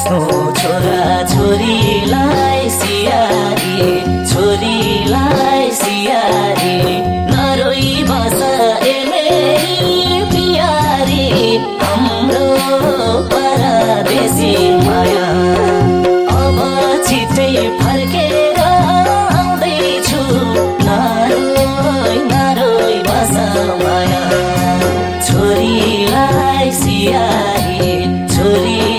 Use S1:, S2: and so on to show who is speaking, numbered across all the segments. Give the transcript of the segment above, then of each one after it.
S1: आफ्नो छोरा छोरीलाई सियारी छोरीलाई सियारी नरोई बस ए मेरी पियारी हाम्रो परदेशी माया। अब छिटै फर्केर आउँदैछु नरोई नरोई बस माया।
S2: छोरीलाई सियारी छोरी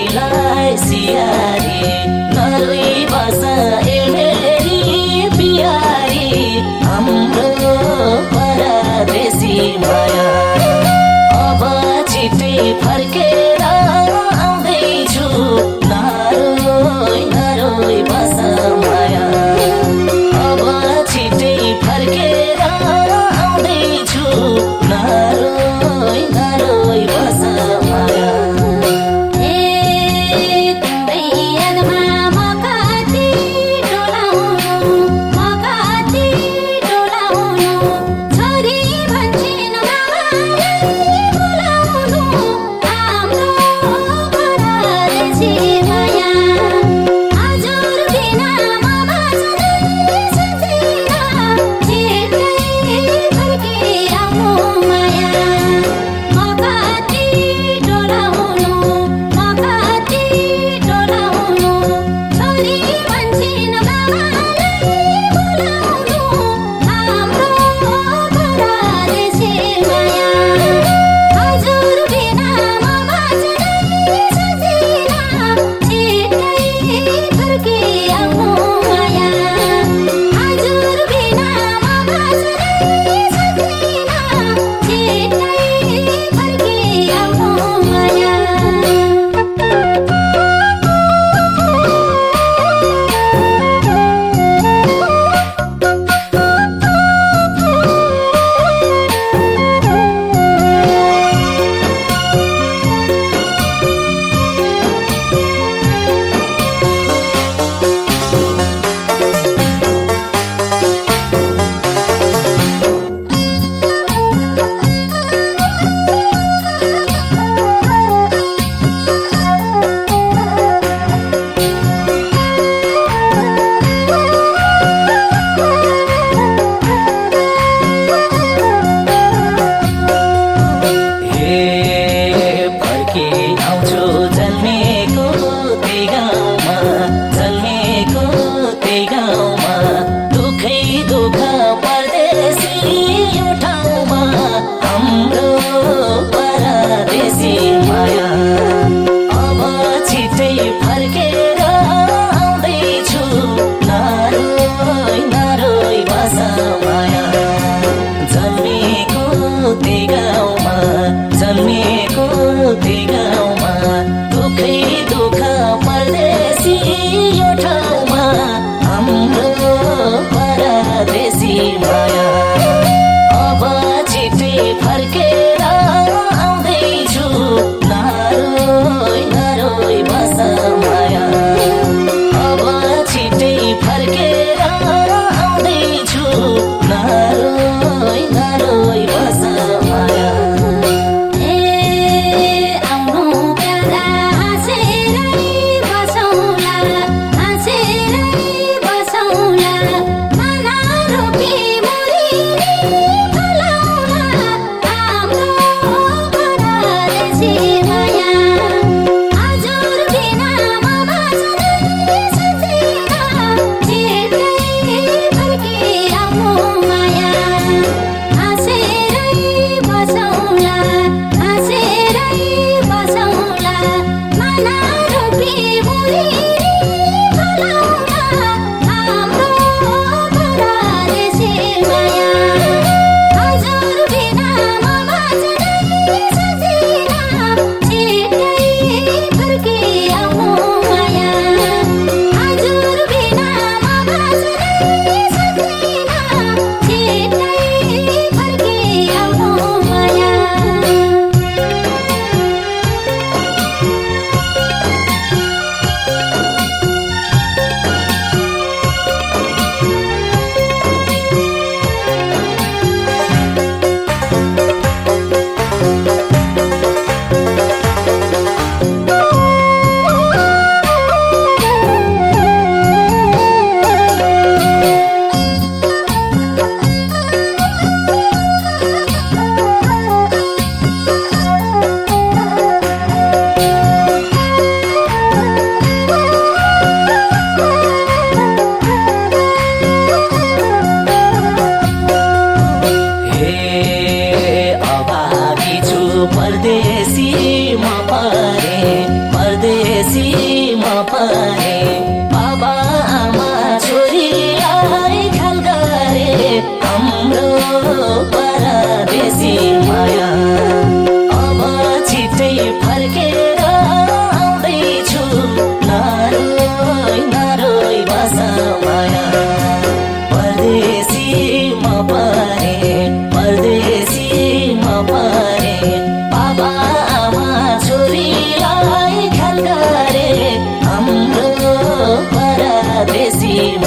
S2: Hare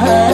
S1: her.